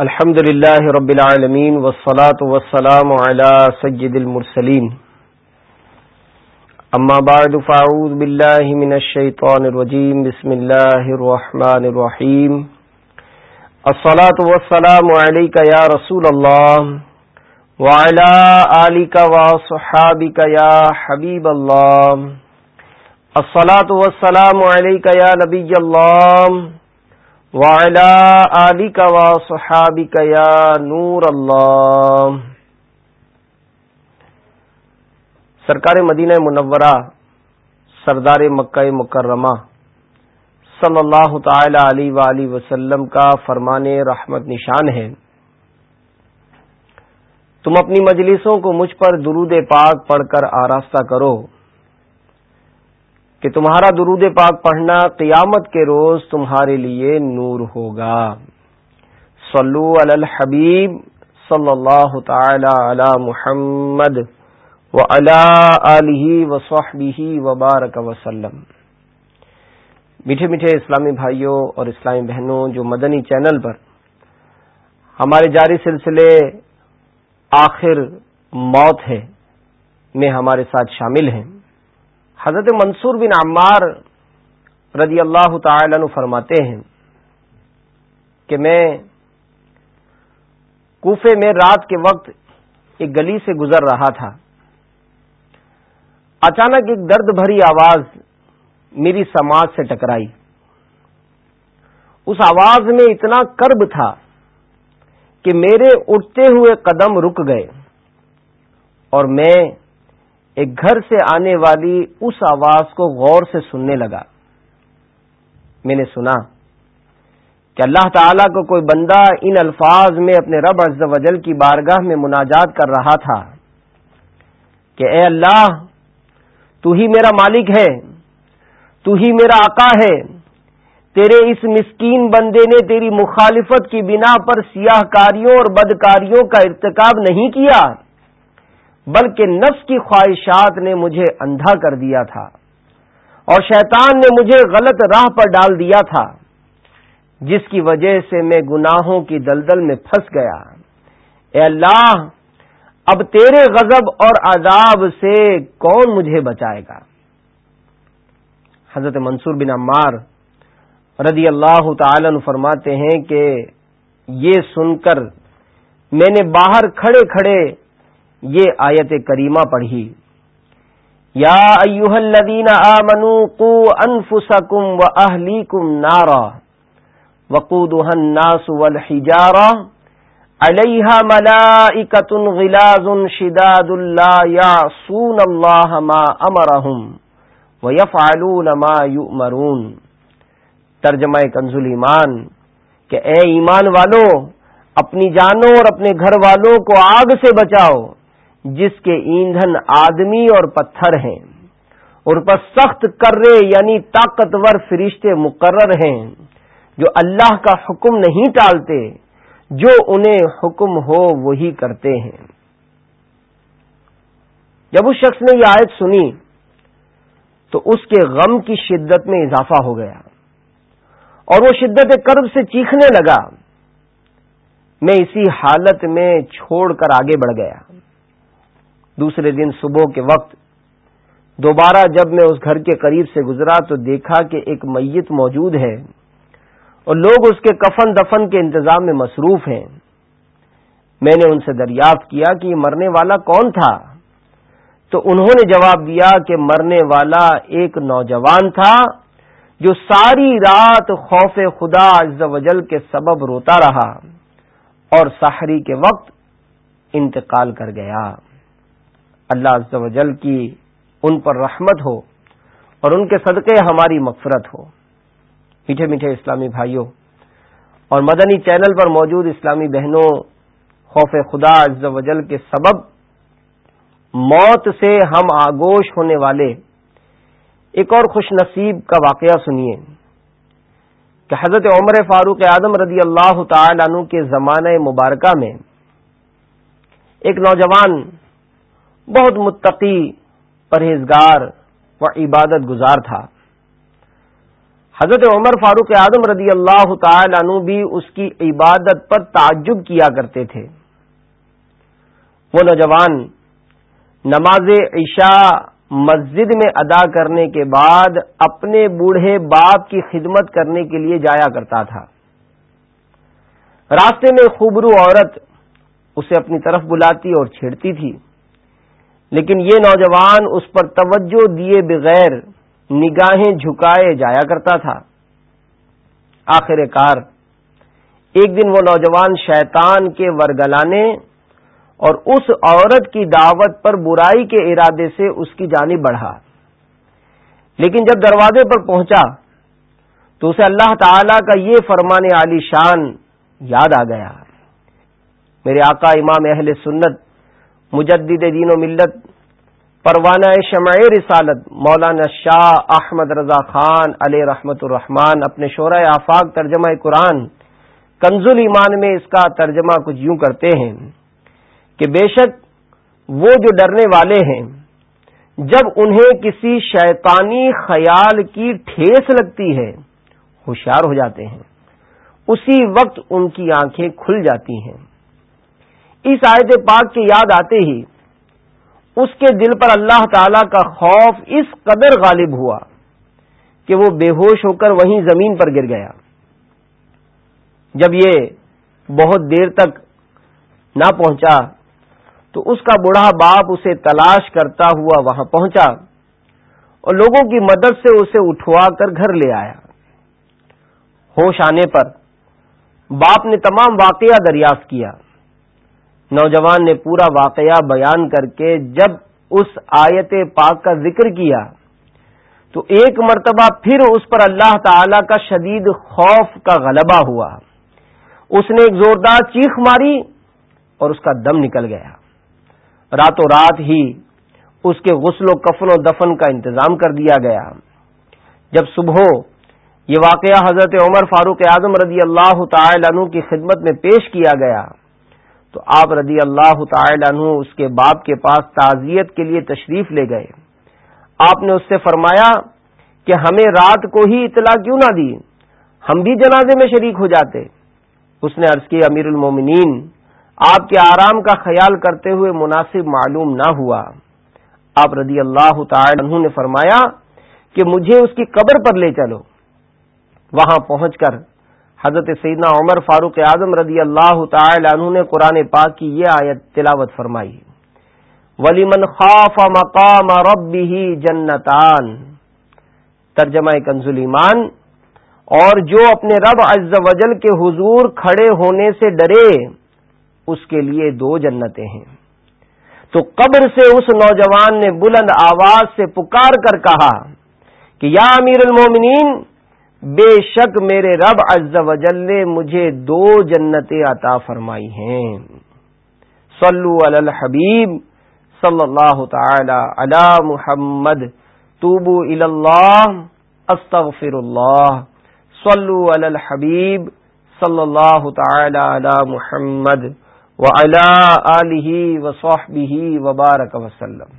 الحمد لله رب العالمين والصلاة والسلام على سجد المرسلين أما بعد فأعوذ بالله من الشيطان الرجيم بسم الله الرحمن الرحيم الصلاة والسلام عليك يا رسول الله وعلى آلك وصحابك يا حبيب الله الصلاة والسلام عليك يا نبي الله وعلى آلك وصحابك يا نور الله. سرکار مدینہ منورہ، سردار مکہ مکرمہ صلی اللہ تعالی علیہ وآلہ وسلم کا فرمان رحمت نشان ہے۔ تم اپنی مجلسوں کو مجھ پر درود پاک پڑھ کر آراستہ کرو۔ کہ تمہارا درود پاک پڑھنا قیامت کے روز تمہارے لیے نور ہوگا۔ صلو علی الحبیب صلی اللہ تعالی علی محمد و علی وصحبہ وبارک وسلم۔ میٹھے میٹھے اسلامی بھائیوں اور اسلامی بہنوں، جو مدنی چینل پر ہمارے جاری سلسلے آخر موت ہے میں ہمارے ساتھ شامل ہیں حضرت منصور بن عمار رضی اللہ تعالی عنہ فرماتے ہیں کہ میں کوفے میں رات کے وقت ایک گلی سے گزر رہا تھا۔ اچانک ایک درد بھری آواز میری سماج سے ٹکرائی۔ اس آواز میں اتنا کرب تھا کہ میرے اٹھتے ہوئے قدم رک گئے اور میں ایک گھر سے آنے والی اس آواز کو غور سے سننے لگا۔ میں نے سنا کہ اللہ تعالی کو کوئی بندہ ان الفاظ میں اپنے رب عز و جل کی بارگاہ میں مناجات کر رہا تھا کہ اے اللہ، تو ہی میرا مالک ہے، تو ہی میرا آقا ہے، تیرے اس مسکین بندے نے تیری مخالفت کی بنا پر سیاہ کاریوں اور بدکاریوں کا ارتکاب نہیں کیا۔ بلکہ نفس کی خواہشات نے مجھے اندھا کر دیا تھا اور شیطان نے مجھے غلط راہ پر ڈال دیا تھا، جس کی وجہ سے میں گناہوں کی دلدل میں پھنس گیا۔ اے اللہ، اب تیرے غضب اور عذاب سے کون مجھے بچائے گا؟ حضرت منصور بن عمار رضی اللہ تعالی فرماتے ہیں کہ یہ سن کر میں نے باہر کھڑے کھڑے یہ آیت کریمہ پڑھی۔ یا ایوہ الذین آمنوا قو انفسکم و اہلیکم نارا وقودها الناس والحجارہ علیہا ملائکت غلاظ شداد لا یعصون اللہ ما امرہم ویفعلون ما یؤمرون۔ ترجمہ کنزل ایمان کہ اے ایمان والو، اپنی جانوں اور اپنے گھر والوں کو آگ سے بچاؤ۔ جس کے ایندھن آدمی اور پتھر ہیں۔ اور پر سخت کرے یعنی طاقتور فرشتے مقرر ہیں جو اللہ کا حکم نہیں ٹالتے، جو انہیں حکم ہو وہی کرتے ہیں۔ جب اس شخص نے یہ آیت سنی تو اس کے غم کی شدت میں اضافہ ہو گیا اور وہ شدت کرب سے چیخنے لگا۔ میں اسی حالت میں چھوڑ کر آگے بڑھ گیا۔ دوسرے دن صبح کے وقت دوبارہ جب میں اس گھر کے قریب سے گزرا تو دیکھا کہ ایک میت موجود ہے اور لوگ اس کے کفن دفن کے انتظام میں مصروف ہیں۔ میں نے ان سے دریافت کیا کہ یہ مرنے والا کون تھا؟ تو انہوں نے جواب دیا کہ مرنے والا ایک نوجوان تھا جو ساری رات خوف خدا عز و جل کے سبب روتا رہا اور سحری کے وقت انتقال کر گیا۔ اللہ عز و جل کی ان پر رحمت ہو اور ان کے صدقے ہماری مغفرت ہو۔ میٹھے میٹھے اسلامی بھائیوں، اور مدنی چینل پر موجود اسلامی بہنوں، خوف خدا عز و جل کے سبب موت سے ہم آگوش ہونے والے ایک اور خوش نصیب کا واقعہ سنیے کہ حضرت عمر فاروق اعظم رضی اللہ تعالی عنہ کے زمانہ مبارکہ میں ایک نوجوان بہت متقی پرہیزگار و عبادت گزار تھا۔ حضرت عمر فاروق اعظم رضی اللہ تعالی عنہ بھی اس کی عبادت پر تعجب کیا کرتے تھے۔ وہ نوجوان نماز عشاء مسجد میں ادا کرنے کے بعد اپنے بوڑھے باپ کی خدمت کرنے کے لیے جایا کرتا تھا۔ راستے میں خوبرو عورت اسے اپنی طرف بلاتی اور چھیڑتی تھی۔ لیکن یہ نوجوان اس پر توجہ دیے بغیر نگاہیں جھکائے جایا کرتا تھا۔ آخر کار، ایک دن وہ نوجوان شیطان کے ورگلانے اور اس عورت کی دعوت پر برائی کے ارادے سے اس کی جانب بڑھا۔ لیکن جب دروازے پر پہنچا تو اسے اللہ تعالی کا یہ فرمان علی شان یاد آ گیا۔ میرے آقا امام اہل سنت مجدد دین و ملت، پروانہ شمع رسالت مولانا شاہ احمد رضا خان علیہ رحمت الرحمان اپنے شعرۂ آفاق ترجمہ قرآن کنز ایمان میں اس کا ترجمہ کچھ یوں کرتے ہیں کہ بے شک وہ جو ڈرنے والے ہیں، جب انہیں کسی شیطانی خیال کی ٹھیس لگتی ہے، ہوشیار ہو جاتے ہیں۔ اسی وقت ان کی آنکھیں کھل جاتی ہیں۔ اس آیت پاک کے یاد آتے ہی، اس کے دل پر اللہ تعالی کا خوف اس قدر غالب ہوا کہ وہ بے ہوش ہو کر وہیں زمین پر گر گیا۔ جب یہ بہت دیر تک نہ پہنچا، تو اس کا بڑھا باپ اسے تلاش کرتا ہوا وہاں پہنچا اور لوگوں کی مدد سے اسے اٹھوا کر گھر لے آیا۔ ہوش آنے پر باپ نے تمام واقعہ دریافت کیا۔ نوجوان نے پورا واقعہ بیان کر کے جب اس آیت پاک کا ذکر کیا، تو ایک مرتبہ پھر اس پر اللہ تعالی کا شدید خوف کا غلبہ ہوا۔ اس نے ایک زوردار چیخ ماری اور اس کا دم نکل گیا۔ راتوں رات ہی اس کے غسل و کفن و دفن کا انتظام کر دیا گیا۔ جب صبح یہ واقعہ حضرت عمر فاروق اعظم رضی اللہ تعالی عنہ کی خدمت میں پیش کیا گیا تو آپ رضی اللہ تعالی عنہ اس کے باپ کے پاس تعزیت کے لیے تشریف لے گئے۔ آپ نے اس سے فرمایا کہ ہمیں رات کو ہی اطلاع کیوں نہ دی ہم بھی جنازے میں شریک ہو جاتے۔ اس نے عرض کی امیر المومنین، آپ کے آرام کا خیال کرتے ہوئے مناسب معلوم نہ ہوا۔ آپ رضی اللہ تعالی عنہ نے فرمایا کہ مجھے اس کی قبر پر لے چلو۔ وہاں پہنچ کر حضرت سیدنا عمر فاروق اعظم رضی اللہ تعالی عنہ نے قرآن پاک کی یہ آیت تلاوت فرمائی ولی من خاف مقام رب ہی جنتان۔ ترجمہ کنزل ایمان۔ اور جو اپنے رب عز وجل کے حضور کھڑے ہونے سے ڈرے، اس کے لیے دو جنتیں ہیں۔ تو قبر سے اس نوجوان نے بلند آواز سے پکار کر کہا کہ یا امیر المومنین بے شک میرے رب عز و جل نے مجھے دو جنتیں عطا فرمائی ہیں۔ صلو علی الحبیب صلی اللہ تعالی علی محمد، توبو اللہ، استغفر اللہ۔ صلو علی الحبیب صلی اللہ تعالی علی محمد آلہ وصحبہ وبارک وسلم۔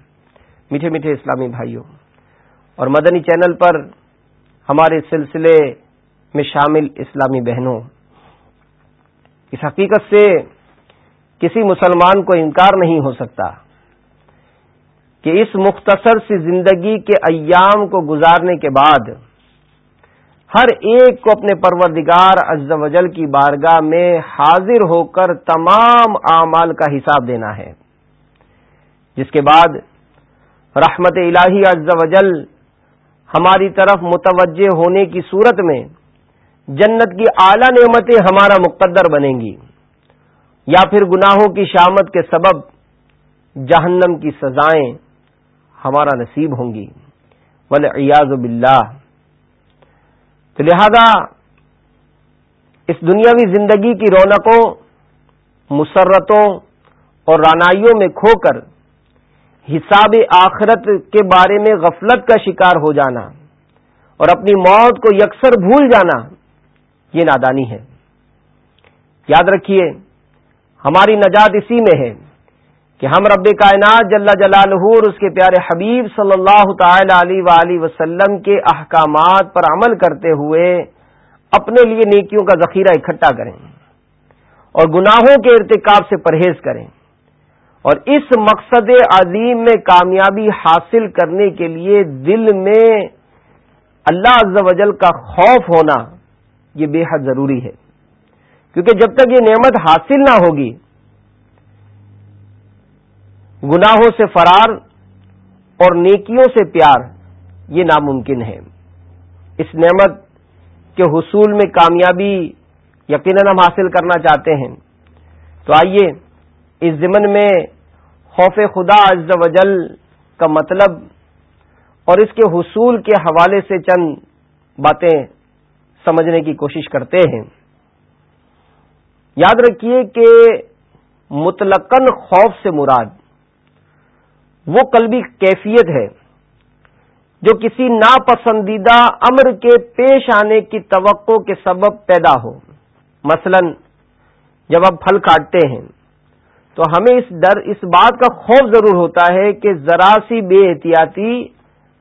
میٹھے میٹھے اسلامی بھائیوں، اور مدنی چینل پر ہمارے سلسلے میں شامل اسلامی بہنوں، اس حقیقت سے کسی مسلمان کو انکار نہیں ہو سکتا کہ اس مختصر سی زندگی کے ایام کو گزارنے کے بعد ہر ایک کو اپنے پروردگار عز و جل کی بارگاہ میں حاضر ہو کر تمام اعمال کا حساب دینا ہے، جس کے بعد رحمت الہی عز و جل ہماری طرف متوجہ ہونے کی صورت میں جنت کی اعلی نعمتیں ہمارا مقدر بنیں گی یا پھر گناہوں کی شامت کے سبب جہنم کی سزائیں ہمارا نصیب ہوں گی۔ ولیاز باللہ۔ تو لہذا اس دنیاوی زندگی کی رونقوں، مسرتوں اور رانائیوں میں کھو کر حساب آخرت کے بارے میں غفلت کا شکار ہو جانا اور اپنی موت کو یکسر بھول جانا، یہ نادانی ہے۔ یاد رکھیے، ہماری نجات اسی میں ہے کہ ہم رب کائنات جل جلالہ اور اس کے پیارے حبیب صلی اللہ تعالی علیہ وسلم کے احکامات پر عمل کرتے ہوئے اپنے لیے نیکیوں کا ذخیرہ اکٹھا کریں اور گناہوں کے ارتکاب سے پرہیز کریں۔ اور اس مقصد عظیم میں کامیابی حاصل کرنے کے لیے دل میں اللہ عز و جل کا خوف ہونا یہ بے حد ضروری ہے۔ کیونکہ جب تک یہ نعمت حاصل نہ ہوگی، گناہوں سے فرار اور نیکیوں سے پیار یہ ناممکن ہے۔ اس نعمت کے حصول میں کامیابی یقیناً ہم حاصل کرنا چاہتے ہیں۔ تو آئیے اس ضمن میں خوف خدا عز و جل کا مطلب اور اس کے حصول کے حوالے سے چند باتیں سمجھنے کی کوشش کرتے ہیں۔ یاد رکھیے کہ متلقن خوف سے مراد وہ قلبی کیفیت ہے جو کسی ناپسندیدہ امر کے پیش آنے کی توقع کے سبب پیدا ہو۔ مثلا جب آپ پھل کاٹتے ہیں تو ہمیں اس ڈر، اس بات کا خوف ضرور ہوتا ہے کہ ذرا سی بے احتیاطی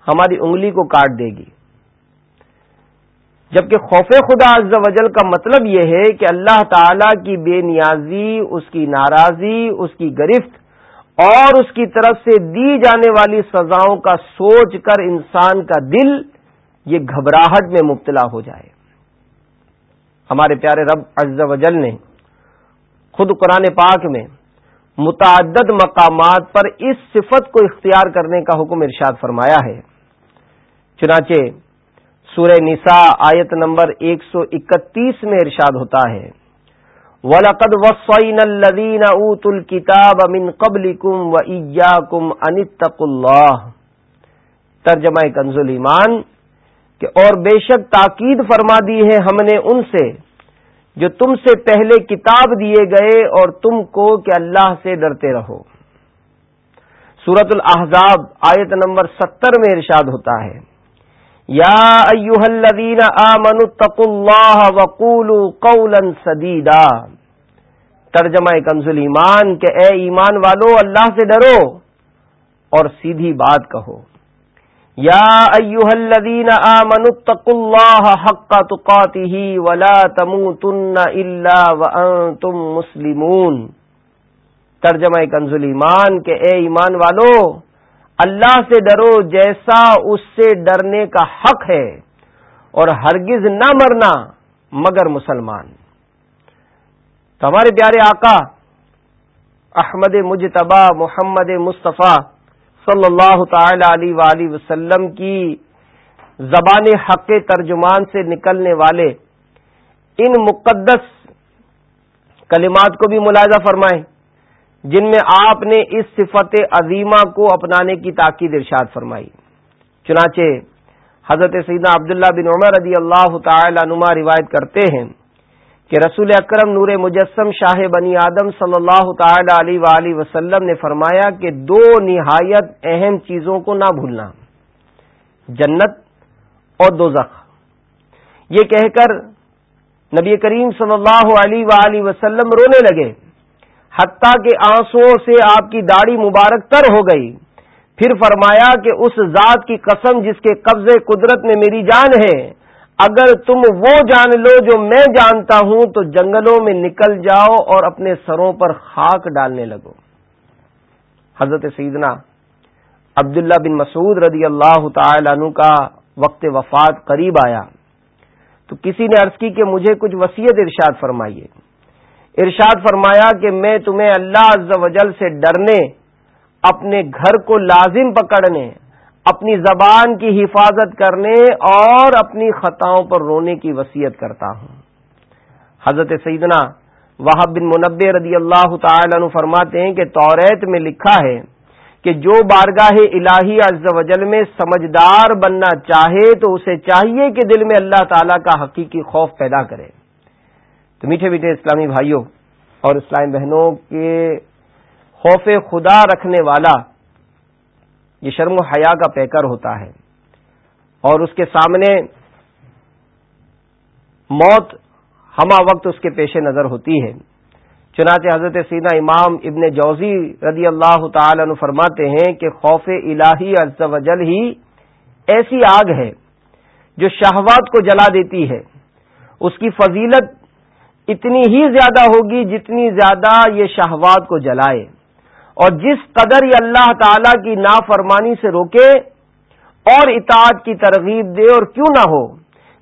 ہماری انگلی کو کاٹ دے گی۔ جبکہ خوف خدا عز و جل کا مطلب یہ ہے کہ اللہ تعالی کی بے نیازی، اس کی ناراضی، اس کی گرفت اور اس کی طرف سے دی جانے والی سزاؤں کا سوچ کر انسان کا دل یہ گھبراہٹ میں مبتلا ہو جائے۔ ہمارے پیارے رب عز و جل نے خود قرآن پاک میں متعدد مقامات پر اس صفت کو اختیار کرنے کا حکم ارشاد فرمایا ہے۔ چنانچہ سورہ نساء آیت نمبر ایک سو اکتیس میں ارشاد ہوتا ہے۔ وَلَقَدْ وَصَّيْنَا الَّذِينَ أُوتُوا الْكِتَابَ مِنْ قَبْلِكُمْ وَإِيَّاكُمْ أَنِ اللَّهِ۔ ترجمہ کنز ایمان کہ اور بے شک تاکید فرما دی ہے ہم نے ان سے جو تم سے پہلے کتاب دیے گئے اور تم کو کہ اللہ سے ڈرتے رہو۔ سورت الحضاب آیت نمبر ستر میں ارشاد ہوتا ہے۔ یا ایوہ الذین آمنوا اتقوا اللہ وقولوا قولا سدیدا۔ ترجمہ کنز ایمان کہ اے ایمان والو، اللہ سے ڈرو اور سیدھی بات کہو۔ یا ایوہ الذین آمنوا اتقوا اللہ حق تقاته ولا تموتن الا وانتم مسلمون. ترجمہ کنز ایمان کہ اے ایمان والو، اللہ سے ڈرو جیسا اس سے ڈرنے کا حق ہے اور ہرگز نہ مرنا مگر مسلمان۔ تو ہمارے پیارے آقا احمد مجتبہ محمد مصطفیٰ صلی اللہ تعالی علیہ وآلہ وسلم کی زبان حق ترجمان سے نکلنے والے ان مقدس کلمات کو بھی ملاحظہ فرمائیں جن میں آپ نے اس صفت عظیمہ کو اپنانے کی تاکید ارشاد فرمائی۔ چنانچہ حضرت سیدنا عبداللہ بن عمر رضی اللہ تعالی نما روایت کرتے ہیں کہ رسول اکرم نور مجسم شاہ بنی آدم صلی اللہ تعالی علیہ وآلہ وسلم نے فرمایا کہ دو نہایت اہم چیزوں کو نہ بھولنا، جنت اور دوزخ۔ یہ کہہ کر نبی کریم صلی اللہ علیہ وآلہ وسلم رونے لگے۔ حتیٰ کہ آنسو سے آپ کی داڑھی مبارک تر ہو گئی۔ پھر فرمایا کہ اس ذات کی قسم جس کے قبضے قدرت میں میری جان ہے اگر تم وہ جان لو جو میں جانتا ہوں، تو جنگلوں میں نکل جاؤ اور اپنے سروں پر خاک ڈالنے لگو۔ حضرت سیدنا عبداللہ بن مسعود رضی اللہ تعالی عنہ کا وقت وفات قریب آیا۔ تو کسی نے عرض کی کہ مجھے کچھ وسیعت ارشاد فرمائیے۔ ارشاد فرمایا کہ میں تمہیں اللہ عز و جل سے ڈرنے، اپنے گھر کو لازم پکڑنے اپنی زبان کی حفاظت کرنے اور اپنی خطاؤں پر رونے کی وسیعت کرتا ہوں۔ حضرت سیدنا وحب بن منبع رضی اللہ تعالی عنہ فرماتے ہیں کہ توریت میں لکھا ہے کہ جو بارگاہ الہی عز و جل میں سمجھدار بننا چاہے تو اسے چاہیے کہ دل میں اللہ تعالی کا حقیقی خوف پیدا کرے۔ تو میٹھے میٹھے اسلامی بھائیوں اور اسلامی بہنوں کے خوف خدا رکھنے والا یہ شرم و حیا کا پیکر ہوتا ہے اور اس کے سامنے موت ہما وقت اس کے پیش نظر ہوتی ہے۔ چنانچہ حضرت سیدہ امام ابن جوزی رضی اللہ تعالی عنہ فرماتے ہیں کہ خوف الہی عز و جل ہی ایسی آگ ہے جو شہوات کو جلا دیتی ہے۔ اس کی فضیلت اتنی ہی زیادہ ہوگی جتنی زیادہ یہ شہوات کو جلائے۔ اور جس قدر یہ اللہ تعالی کی نافرمانی سے روکے اور اطاعت کی ترغیب دے اور کیوں نہ ہو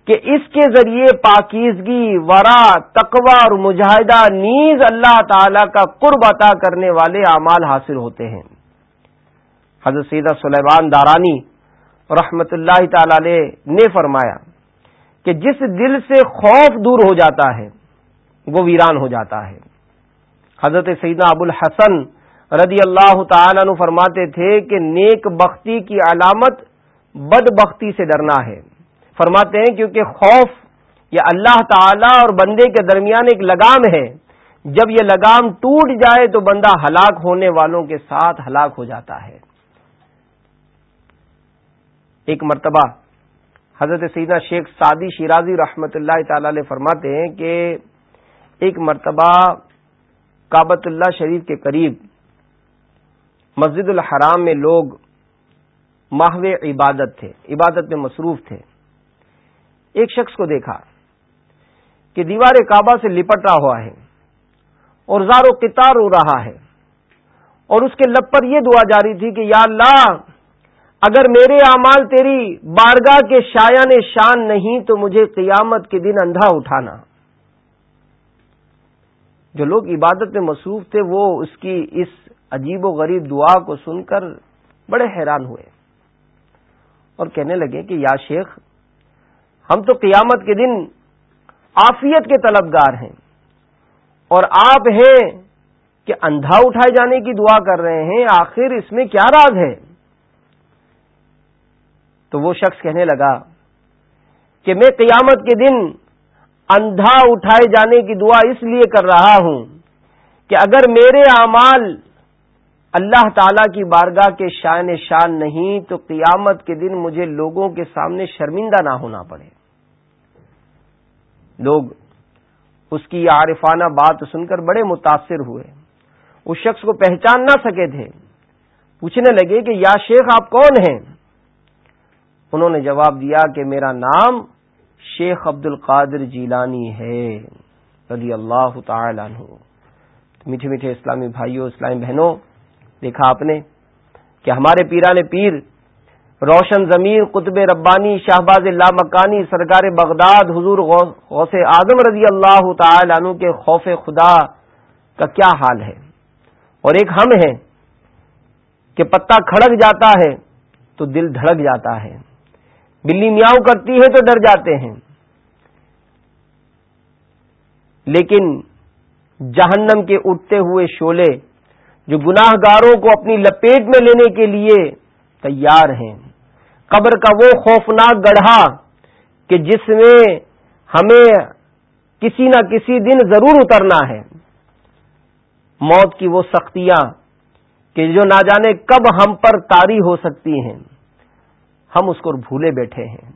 کہ اس کے ذریعے پاکیزگی، ورا تقوا اور مجاہدہ نیز اللہ تعالی کا قرب عطا کرنے والے اعمال حاصل ہوتے ہیں۔ حضرت سیدہ سلیمان دارانی رحمت اللہ تعالی نے فرمایا کہ جس دل سے خوف دور ہو جاتا ہے، وہ ویران ہو جاتا ہے۔ حضرت سیدنا ابو الحسن رضی اللہ تعالیٰ عنہ فرماتے تھے کہ نیک بختی کی علامت بد بختی سے ڈرنا ہے۔ فرماتے ہیں کیونکہ خوف یہ اللہ تعالی اور بندے کے درمیان ایک لگام ہے۔ جب یہ لگام ٹوٹ جائے تو بندہ ہلاک ہونے والوں کے ساتھ ہلاک ہو جاتا ہے۔ ایک مرتبہ حضرت سیدنا شیخ سعدی شیرازی رحمت اللہ تعالی علیہ فرماتے ہیں کہ ایک مرتبہ کابت اللہ شریف کے قریب مسجد الحرام میں لوگ ماہو عبادت تھے، عبادت میں مصروف تھے۔ ایک شخص کو دیکھا کہ دیوار کعبہ سے لپٹ رہا ہوا ہے اور زار و قطار ہو رہا ہے۔ اور اس کے لب پر یہ دعا جاری تھی کہ یا اللہ، اگر میرے اعمال تیری بارگاہ کے شایان شان نہیں تو مجھے قیامت کے دن اندھا اٹھانا۔ جو لوگ عبادت میں مصروف تھے، وہ اس کی اس عجیب و غریب دعا کو سن کر بڑے حیران ہوئے اور کہنے لگے کہ یا شیخ، ہم تو قیامت کے دن آفیت کے طلبگار ہیں اور آپ ہیں کہ اندھا اٹھائے جانے کی دعا کر رہے ہیں، آخر اس میں کیا راز ہے؟ تو وہ شخص کہنے لگا کہ میں قیامت کے دن اندھا اٹھائے جانے کی دعا اس لیے کر رہا ہوں کہ اگر میرے اعمال اللہ تعالی کی بارگاہ کے شان شان نہیں تو قیامت کے دن مجھے لوگوں کے سامنے شرمندہ نہ ہونا پڑے۔ لوگ اس کی عارفانہ بات سن کر بڑے متاثر ہوئے۔ اس شخص کو پہچان نہ سکے تھے۔ پوچھنے لگے کہ یا شیخ آپ کون ہیں؟ انہوں نے جواب دیا کہ میرا نام شیخ عبد القادر جیلانی ہے، رضی اللہ تعالی عنہ۔ میٹھے میٹھے اسلامی بھائیوں، اسلامی بہنوں دیکھا آپ نے کہ ہمارے پیران پیر روشن ضمیر قطب ربانی شہباز اللہ مکانی سرکار بغداد حضور غوث اعظم رضی اللہ تعالی عنہ کے خوف خدا کا کیا حال ہے؟ اور ایک ہم ہیں کہ پتا کھڑک جاتا ہے تو دل دھڑک جاتا ہے۔ بلی میاؤں کرتی ہے تو ڈر جاتے ہیں۔ لیکن جہنم کے اٹھتے ہوئے شولے جو گناہ گاروں کو اپنی لپیٹ میں لینے کے لیے تیار ہیں۔ قبر کا وہ خوفناک گڑھا کہ جس میں ہمیں کسی نہ کسی دن ضرور اترنا ہے۔ موت کی وہ سختیاں کہ جو نہ جانے کب ہم پر تاری ہو سکتی ہیں۔ ہم اس کو بھولے بیٹھے ہیں۔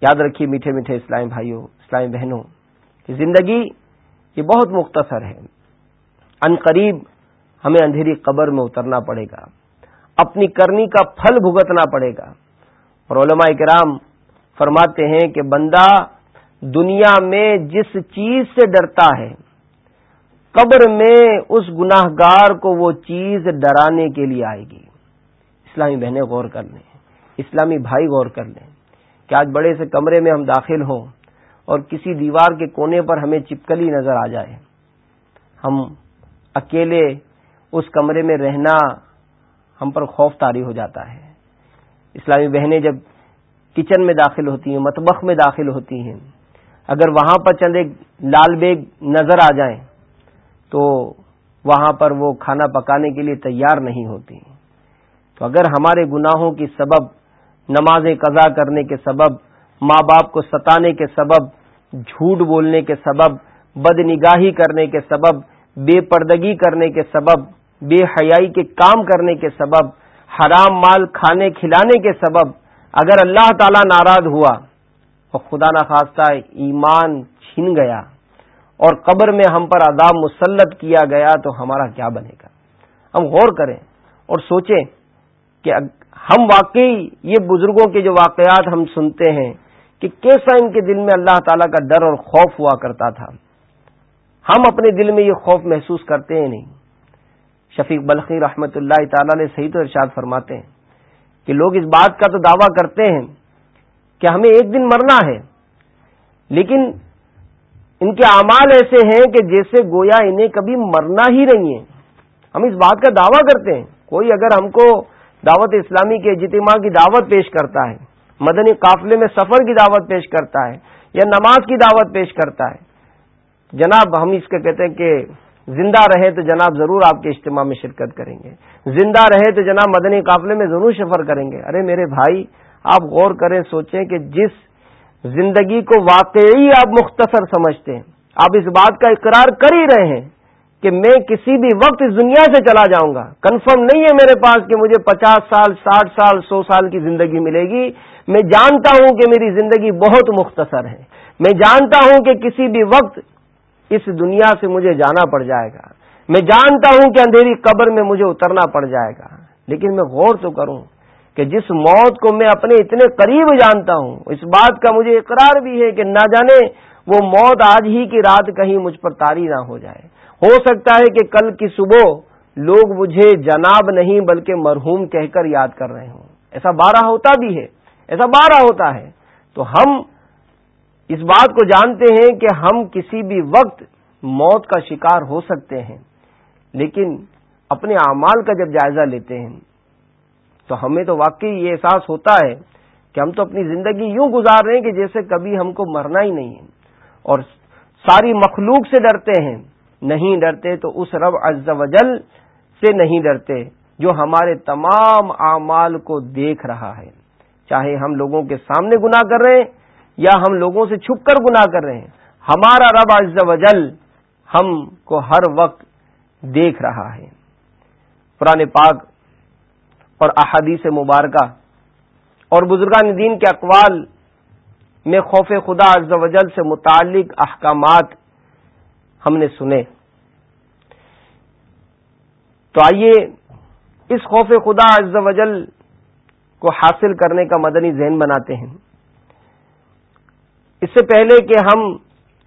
یاد رکھیے میٹھے میٹھے اسلام بھائیوں، اسلام بہنوں، کہ زندگی یہ بہت مختصر ہے۔ ان قریب ہمیں اندھیری قبر میں اترنا پڑے گا۔ اپنی کرنی کا پھل بھگتنا پڑے گا۔ اور علماء کرام فرماتے ہیں کہ بندہ دنیا میں جس چیز سے ڈرتا ہے، قبر میں اس گناہ گار کو وہ چیز ڈرانے کے لیے آئے گی۔ اسلامی بہنیں غور کر لیں، اسلامی بھائی غور کر لیں کہ آج بڑے سے کمرے میں ہم داخل ہوں اور کسی دیوار کے کونے پر ہمیں چپکلی نظر آ جائے۔ ہم اکیلے اس کمرے میں رہنا ہم پر خوف تاری ہو جاتا ہے۔ اسلامی بہنیں جب کچن میں داخل ہوتی ہیں متبخ میں داخل ہوتی ہیں، اگر وہاں پر چند ایک لال بیگ نظر آ جائیں، تو وہاں پر وہ کھانا پکانے کے لیے تیار نہیں ہوتی۔ تو اگر ہمارے گناہوں کی سبب نمازیں قضا کرنے کے سبب، ماں باپ کو ستانے کے سبب، جھوٹ بولنے کے سبب بد نگاہی کرنے کے سبب، بے پردگی کرنے کے سبب بے حیائی کے کام کرنے کے سبب، حرام مال کھانے کھلانے کے سبب اگر اللہ تعالی ناراض ہوا اور خدا نخواستہ ایمان چھین گیا اور قبر میں ہم پر عذاب مسلط کیا گیا تو ہمارا کیا بنے گا؟ ہم غور کریں اور سوچیں کہ ہم واقعی یہ بزرگوں کے جو واقعات ہم سنتے ہیں کہ کیسا ان کے دل میں اللہ تعالیٰ کا ڈر اور خوف ہوا کرتا تھا۔ ہم اپنے دل میں یہ خوف محسوس کرتے ہیں نہیں؟ شفیق بلخی رحمت اللہ تعالی نے صحیح تو ارشاد فرماتے ہیں کہ لوگ اس بات کا تو دعویٰ کرتے ہیں کہ ہمیں ایک دن مرنا ہے، لیکن ان کے اعمال ایسے ہیں کہ جیسے گویا انہیں کبھی مرنا ہی نہیں ہے۔ ہم اس بات کا دعویٰ کرتے ہیں۔ کوئی اگر ہم کو دعوت اسلامی کے اجتماع کی دعوت پیش کرتا ہے، مدنی قافلے میں سفر کی دعوت پیش کرتا ہے یا نماز کی دعوت پیش کرتا ہے، جناب ہم اس کا کہتے ہیں کہ زندہ رہے تو جناب ضرور آپ کے اجتماع میں شرکت کریں گے۔ زندہ رہے تو جناب مدنی قافلے میں ضرور سفر کریں گے۔ ارے میرے بھائی، آپ غور کریں، سوچیں کہ جس زندگی کو واقعی آپ مختصر سمجھتے ہیں، آپ اس بات کا اقرار کر ہی رہے ہیں کہ میں کسی بھی وقت اس دنیا سے چلا جاؤں گا۔ کنفرم نہیں ہے میرے پاس کہ مجھے پچاس سال، ساٹھ سال، سو سال کی زندگی ملے گی۔ میں جانتا ہوں کہ میری زندگی بہت مختصر ہے۔ میں جانتا ہوں کہ کسی بھی وقت اس دنیا سے مجھے جانا پڑ جائے گا۔ میں جانتا ہوں کہ اندھیری قبر میں مجھے اترنا پڑ جائے گا، لیکن میں غور تو کروں کہ جس موت کو میں اپنے اتنے قریب جانتا ہوں، اس بات کا مجھے اقرار بھی ہے کہ نہ جانے وہ موت آج ہی کی رات کہیں مجھ پر تاری نہ ہو جائے۔ ہو سکتا ہے کہ کل کی صبح لوگ مجھے جناب نہیں بلکہ مرحوم کہہ کر یاد کر رہے ہوں۔ ایسا بارہ ہوتا بھی ہے، ایسا بارہ ہوتا ہے۔ تو ہم اس بات کو جانتے ہیں کہ ہم کسی بھی وقت موت کا شکار ہو سکتے ہیں، لیکن اپنے اعمال کا جب جائزہ لیتے ہیں، تو ہمیں تو واقعی یہ احساس ہوتا ہے کہ ہم تو اپنی زندگی یوں گزار رہے ہیں کہ جیسے کبھی ہم کو مرنا ہی نہیں ہے۔ اور ساری مخلوق سے ڈرتے ہیں، نہیں ڈرتے تو اس رب عز و جل سے نہیں ڈرتے جو ہمارے تمام اعمال کو دیکھ رہا ہے۔ چاہے ہم لوگوں کے سامنے گناہ کر رہے ہیں یا ہم لوگوں سے چھپ کر گناہ کر رہے ہیں۔ ہمارا رب عز و جل ہم کو ہر وقت دیکھ رہا ہے۔ قرآن پاک اور احادیث مبارکہ اور بزرگان دین کے اقوال میں خوف خدا عز و جل سے متعلق احکامات ہم نے سنے۔ تو آئیے اس خوف خدا عز و جل کو حاصل کرنے کا مدنی ذہن بناتے ہیں۔ اس سے پہلے کہ ہم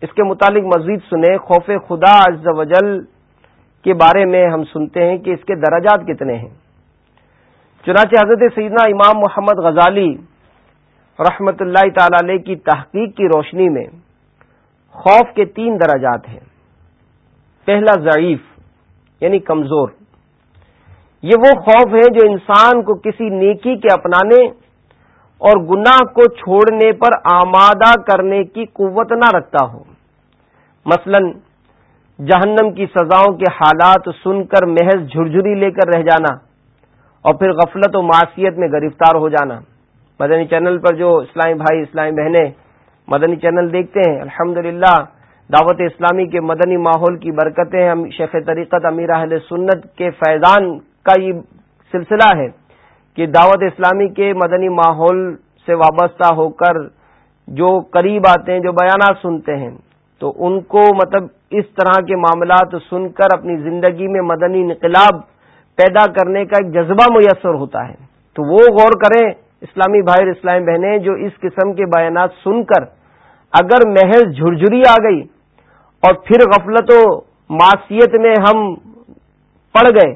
اس کے متعلق مزید سنیں، خوف خدا عز و جل کے بارے میں ہم سنتے ہیں کہ اس کے درجات کتنے ہیں۔ چنانچہ حضرت سیدنا امام محمد غزالی رحمت اللہ تعالی علیہ کی تحقیق کی روشنی میں خوف کے تین درجات ہیں۔ پہلا، ضعیف یعنی کمزور۔ یہ وہ خوف ہے جو انسان کو کسی نیکی کے اپنانے اور گناہ کو چھوڑنے پر آمادہ کرنے کی قوت نہ رکھتا ہو مثلا، جہنم کی سزاؤں کے حالات سن کر محض جھرجھری لے کر رہ جانا اور پھر غفلت و معاشیت میں گرفتار ہو جانا۔ مدنی چینل پر جو اسلامی بھائی، اسلامی بہنیں مدنی چینل دیکھتے ہیں الحمد دعوت اسلامی کے مدنی ماحول کی برکتیں شیخ طریقت امیر اہل سنت کے فیضان کا یہ سلسلہ ہے۔ کہ دعوت اسلامی کے مدنی ماحول سے وابستہ ہو کر جو قریب آتے ہیں، جو بیانات سنتے ہیں، تو ان کو مطلب اس طرح کے معاملات سن کر اپنی زندگی میں مدنی انقلاب پیدا کرنے کا ایک جذبہ میسر ہوتا ہے۔ تو وہ غور کریں اسلامی بھائی اور اسلامی بہنیں، جو اس قسم کے بیانات سن کر اگر محض جھرجھری آ گئی اور پھر غفلت و معاشیت میں ہم پڑ گئے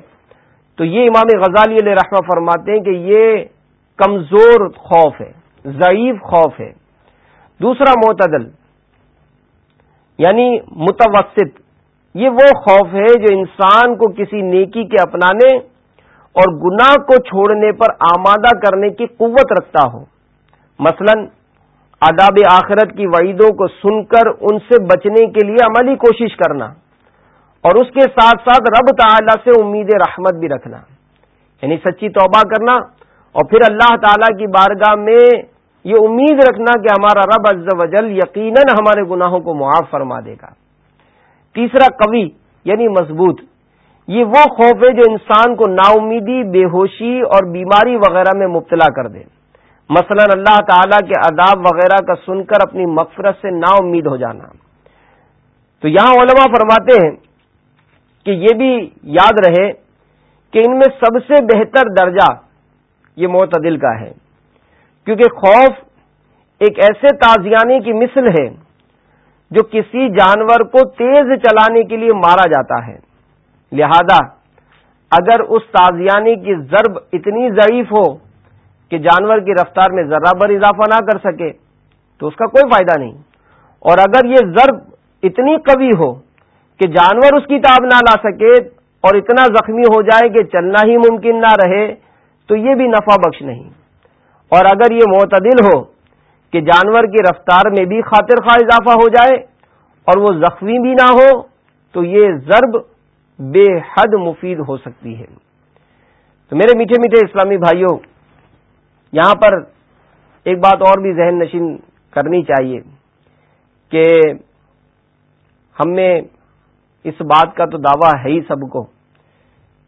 تو یہ امام غزالی علیہ رحمہ فرماتے ہیں کہ یہ کمزور خوف ہے، ضعیف خوف ہے۔ دوسرا معتدل یعنی متوسط، یہ وہ خوف ہے جو انسان کو کسی نیکی کے اپنانے اور گناہ کو چھوڑنے پر آمادہ کرنے کی قوت رکھتا ہو۔ مثلا، آداب آخرت کی وعیدوں کو سن کر ان سے بچنے کے لیے عملی کوشش کرنا۔ اور اس کے ساتھ ساتھ رب تعالی سے امید رحمت بھی رکھنا۔ یعنی سچی توبہ کرنا اور پھر اللہ تعالی کی بارگاہ میں یہ امید رکھنا کہ ہمارا رب عز و جل یقیناً ہمارے گناہوں کو معاف فرما دے گا۔ تیسرا قوی یعنی مضبوط، یہ وہ خوف ہے جو انسان کو نا امیدی بے ہوشی اور بیماری وغیرہ میں مبتلا کر دے۔ مثلا اللہ تعالی کے عذاب وغیرہ کا سن کر اپنی مغفرت سے نا امید ہو جانا۔ تو یہاں علماء فرماتے ہیں کہ یہ بھی یاد رہے کہ ان میں سب سے بہتر درجہ یہ معتدل کا ہے۔ کیونکہ خوف ایک ایسے تازیانے کی مثل ہے جو کسی جانور کو تیز چلانے کے لیے مارا جاتا ہے۔ لہذا اگر اس تازیانے کی ضرب اتنی ضعیف ہو کہ جانور کی رفتار میں ذرا بر اضافہ نہ کر سکے تو اس کا کوئی فائدہ نہیں۔ اور اگر یہ ضرب اتنی قوی ہو کہ جانور اس کی تاب نہ لا سکے اور اتنا زخمی ہو جائے کہ چلنا ہی ممکن نہ رہے، تو یہ بھی نفع بخش نہیں۔ اور اگر یہ معتدل ہو کہ جانور کی رفتار میں بھی خاطر خواہ اضافہ ہو جائے اور وہ زخمی بھی نہ ہو، تو یہ ضرب بے حد مفید ہو سکتی ہے۔ تو میرے میٹھے میٹھے اسلامی بھائیوں، یہاں پر ایک بات اور بھی ذہن نشین کرنی چاہیے کہ ہم میں اس بات کا تو دعویٰ ہے ہی سب کو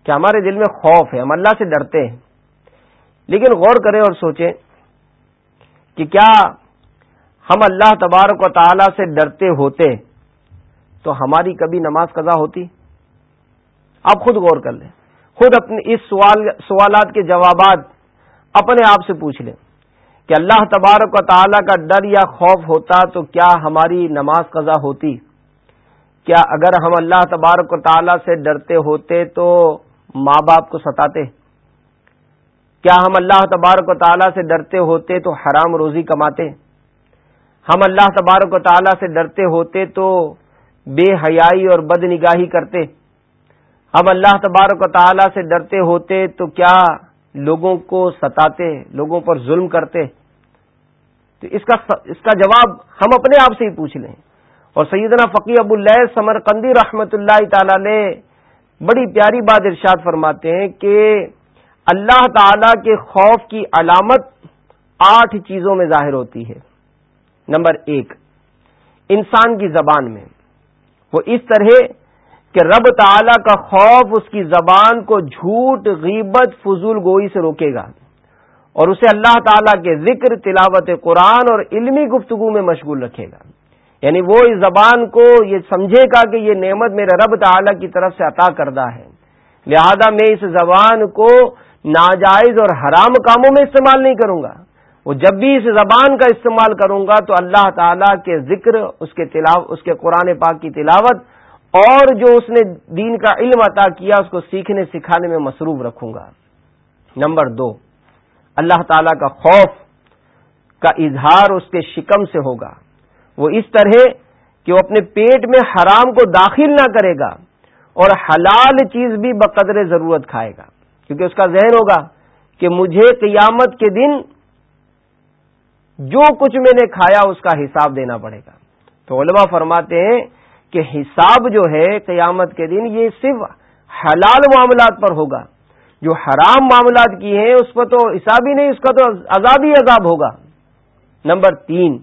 کہ ہمارے دل میں خوف ہے، ہم اللہ سے ڈرتے ہیں۔ لیکن غور کریں اور سوچیں کہ کیا ہم اللہ تبارک و تعالی سے ڈرتے ہوتے تو ہماری کبھی نماز قضا ہوتی؟ آپ خود غور کر لیں۔ خود اپنے اس سوال، سوالات کے جوابات اپنے آپ سے پوچھ لیں کہ اللہ تبارک و تعالی کا ڈر یا خوف ہوتا تو کیا ہماری نماز قضا ہوتی؟ کیا اگر ہم اللہ تبارک و تعالی سے ڈرتے ہوتے تو ماں باپ کو ستاتے؟ کیا ہم اللہ تبارک و تعالیٰ سے ڈرتے ہوتے تو حرام روزی کماتے؟ ہم اللہ تبارک و تعالیٰ سے ڈرتے ہوتے تو بے حیائی اور بد نگاہی کرتے؟ ہم اللہ تبارک و تعالیٰ سے ڈرتے ہوتے تو کیا لوگوں کو ستاتے، لوگوں پر ظلم کرتے؟ تو اس کا اس کا جواب ہم اپنے آپ سے ہی پوچھ لیں۔ اور سیدنا فقی ابو اللہ سمر قندی رحمت اللہ تعالی نے بڑی پیاری بات ارشاد فرماتے ہیں کہ اللہ تعالی کے خوف کی علامت آٹھ چیزوں میں ظاہر ہوتی ہے۔ نمبر ایک، انسان کی زبان میں۔ وہ اس طرح کہ رب تعالی کا خوف اس کی زبان کو جھوٹ، غیبت، فضول گوئی سے روکے گا۔ اور اسے اللہ تعالی کے ذکر، تلاوت قرآن اور علمی گفتگو میں مشغول رکھے گا۔ یعنی وہ اس زبان کو یہ سمجھے گا کہ یہ نعمت میرے رب تعالی کی طرف سے عطا کردہ ہے۔ لہذا میں اس زبان کو ناجائز اور حرام کاموں میں استعمال نہیں کروں گا۔ وہ جب بھی اس زبان کا استعمال کروں گا تو اللہ تعالی کے ذکر، اس کے تلاو، اس کے قرآن پاک کی تلاوت اور جو اس نے دین کا علم عطا کیا، اس کو سیکھنے، سکھانے میں مصروف رکھوں گا۔ نمبر دو، اللہ تعالی کا خوف کا اظہار اس کے شکم سے ہوگا۔ وہ اس طرح کہ وہ اپنے پیٹ میں حرام کو داخل نہ کرے گا اور حلال چیز بھی بقدر ضرورت کھائے گا۔ کیونکہ اس کا ذہن ہوگا کہ مجھے قیامت کے دن جو کچھ میں نے کھایا اس کا حساب دینا پڑے گا۔ تو علماء فرماتے ہیں کہ حساب جو ہے قیامت کے دن یہ صرف حلال معاملات پر ہوگا۔ جو حرام معاملات کی ہیں اس پر تو حساب ہی نہیں، اس کا تو عذاب ہی عذاب ہوگا۔ نمبر تین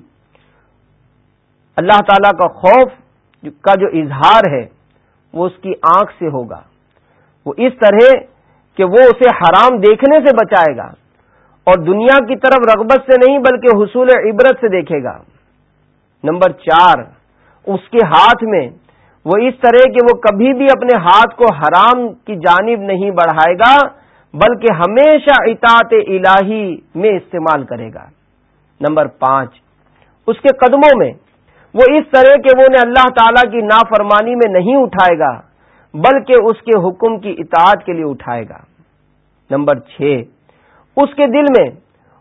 اللہ تعالی کا خوف کا جو اظہار ہے وہ اس کی آنکھ سے ہوگا۔ وہ اس طرح کہ وہ اسے حرام دیکھنے سے بچائے گا اور دنیا کی طرف رغبت سے نہیں بلکہ حصول عبرت سے دیکھے گا۔ نمبر چار، اس کے ہاتھ میں وہ اس طرح کہ وہ کبھی بھی اپنے ہاتھ کو حرام کی جانب نہیں بڑھائے گا، بلکہ ہمیشہ اطاعت الہی میں استعمال کرے گا۔ نمبر پانچ، اس کے قدموں میں وہ اس طرح کہ وہ انہیں اللہ تعالی کی نافرمانی میں نہیں اٹھائے گا، بلکہ اس کے حکم کی اطاعت کے لیے اٹھائے گا۔ نمبر چھ، اس کے دل میں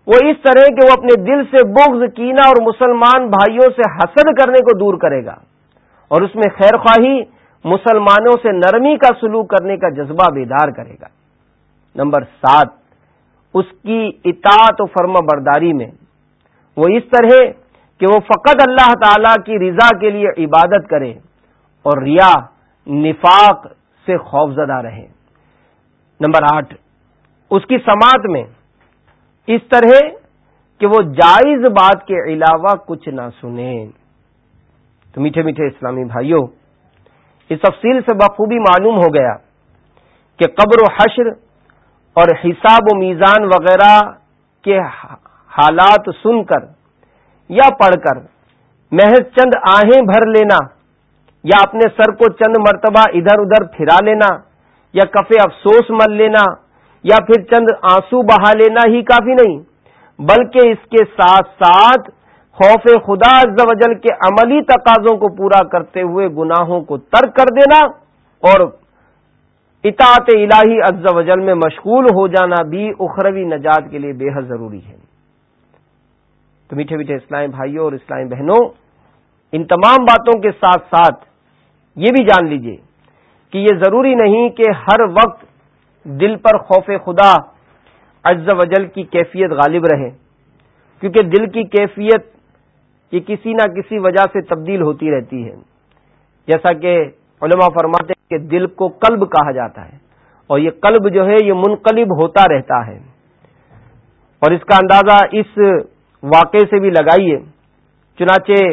وہ اس طرح کہ وہ اپنے دل سے بغض کینا اور مسلمان بھائیوں سے حسد کرنے کو دور کرے گا۔ اور اس میں خیر خواہی مسلمانوں سے نرمی کا سلوک کرنے کا جذبہ بیدار کرے گا۔ نمبر سات، اس کی اطاعت و فرما برداری میں وہ اس طرح کہ وہ فقط اللہ تعالی کی رضا کے لیے عبادت کرے اور ریا، نفاق سے خوفزدہ رہے نمبر آٹھ، اس کی سماعت میں اس طرح کہ وہ جائز بات کے علاوہ کچھ نہ سنیں۔ تو میٹھے میٹھے اسلامی بھائیوں، اس تفصیل سے بخوبی معلوم ہو گیا کہ قبر و حشر اور حساب و میزان وغیرہ کے حالات سن کر یا پڑھ کر محض چند آہیں بھر لینا، یا اپنے سر کو چند مرتبہ ادھر ادھر پھرا لینا، یا کفے افسوس مل لینا، یا پھر چند آنسو بہا لینا ہی کافی نہیں، بلکہ اس کے ساتھ ساتھ خوف خدا عز و جل کے عملی تقاضوں کو پورا کرتے ہوئے گناہوں کو ترک کر دینا اور اطاعت الہی عز و جل میں مشغول ہو جانا بھی اخروی نجات کے لیے بے حد ضروری ہے۔ تو میٹھے میٹھے اسلامی بھائیوں اور اسلامی بہنوں، ان تمام باتوں کے ساتھ ساتھ یہ بھی جان لیجیے کہ یہ ضروری نہیں کہ ہر وقت دل پر خوف خدا عز و جل کی کیفیت غالب رہے، کیونکہ دل کی کیفیت یہ کسی نہ کسی وجہ سے تبدیل ہوتی رہتی ہے۔ جیسا کہ علماء فرماتے ہیں کہ دل کو قلب کہا جاتا ہے اور یہ قلب جو ہے، یہ منقلب ہوتا رہتا ہے۔ اور اس کا اندازہ اس واقعے سے بھی لگائیے۔ چنانچہ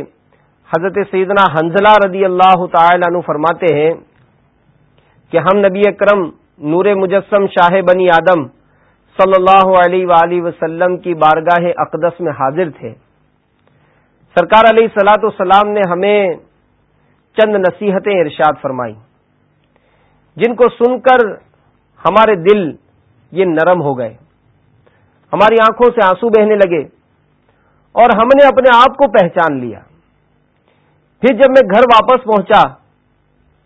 حضرت سیدنا حنزلہ رضی اللہ تعالی عنہ فرماتے ہیں کہ ہم نبی اکرم نور مجسم شاہ بنی آدم صلی اللہ علیہ وآلہ وسلم کی بارگاہ اقدس میں حاضر تھے۔ سرکار علیہ سلاۃ والسلام نے ہمیں چند نصیحتیں ارشاد فرمائی جن کو سن کر ہمارے دل یہ نرم ہو گئے۔ ہماری آنکھوں سے آنسو بہنے لگے۔ اور ہم نے اپنے آپ کو پہچان لیا۔ پھر جب میں گھر واپس پہنچا،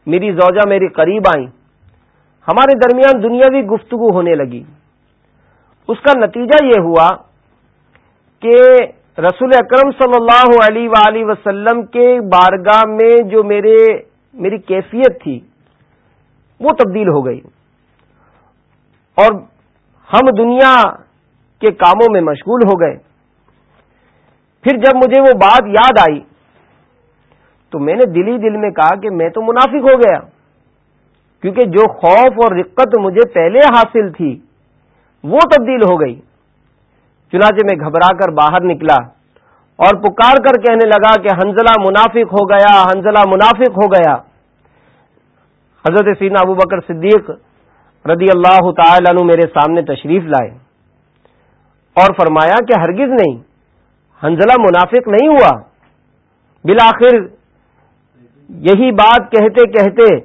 میری زوجہ میری قریب آئی ہمارے درمیان دنیاوی گفتگو ہونے لگی۔ اس کا نتیجہ یہ ہوا کہ رسول اکرم صلی اللہ علیہ وآلہ وسلم کے بارگاہ میں جو میرے، میری کیفیت تھی، وہ تبدیل ہو گئی۔ اور ہم دنیا کے کاموں میں مشغول ہو گئے۔ پھر جب مجھے وہ بات یاد آئی تو میں نے دلی دل میں کہا کہ میں تو منافق ہو گیا، کیونکہ جو خوف اور رقت مجھے پہلے حاصل تھی وہ تبدیل ہو گئی۔ چنانچہ میں گھبرا کر باہر نکلا اور پکار کر کہنے لگا کہ حنزلہ منافق ہو گیا حنزلہ منافق ہو گیا۔ حضرت سینا ابو بکر صدیق رضی اللہ تعالی عنہ میرے سامنے تشریف لائے اور فرمایا کہ ہرگز نہیں۔ حنزلہ منافق نہیں ہوا۔ بالآخر یہی بات کہتے کہتے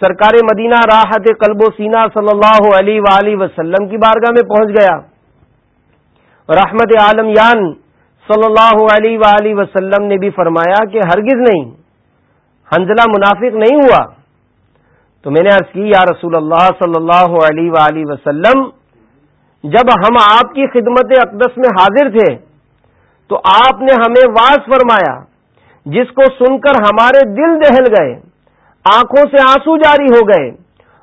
سرکار مدینہ راحت قلب و سینا صلی اللہ علیہ وآلہ وسلم کی بارگاہ میں پہنچ گیا۔ رحمت عالم یان صلی اللہ علیہ وآلہ وسلم نے بھی فرمایا کہ ہرگز نہیں حنزلہ منافق نہیں ہوا۔ تو میں نے عرض کی، یا رسول اللہ صلی اللہ علیہ وآلہ وسلم، جب ہم آپ کی خدمت اقدس میں حاضر تھے تو آپ نے ہمیں واس فرمایا، جس کو سن کر ہمارے دل دہل گئے، آنکھوں سے آنسو جاری ہو گئے،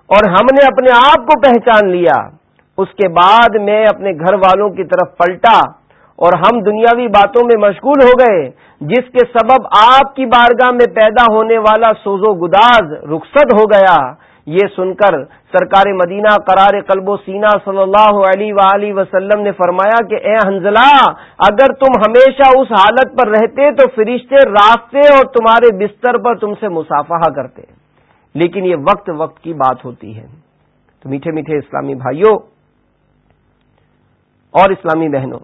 اور ہم نے اپنے آپ کو پہچان لیا۔ اس کے بعد میں اپنے گھر والوں کی طرف پلٹا اور ہم دنیاوی باتوں میں مشغول ہو گئے، جس کے سبب آپ کی بارگاہ میں پیدا ہونے والا سوز و گداز رخصت ہو گیا۔ یہ سن کر سرکار مدینہ قرار قلب و سینا صلی اللہ علیہ وآلہ وسلم نے فرمایا کہ اے حنزلہ، اگر تم ہمیشہ اس حالت پر رہتے تو فرشتے راستے اور تمہارے بستر پر تم سے مسافہ کرتے۔ لیکن یہ وقت وقت کی بات ہوتی ہے۔ تو میٹھے میٹھے اسلامی بھائیوں اور اسلامی بہنوں،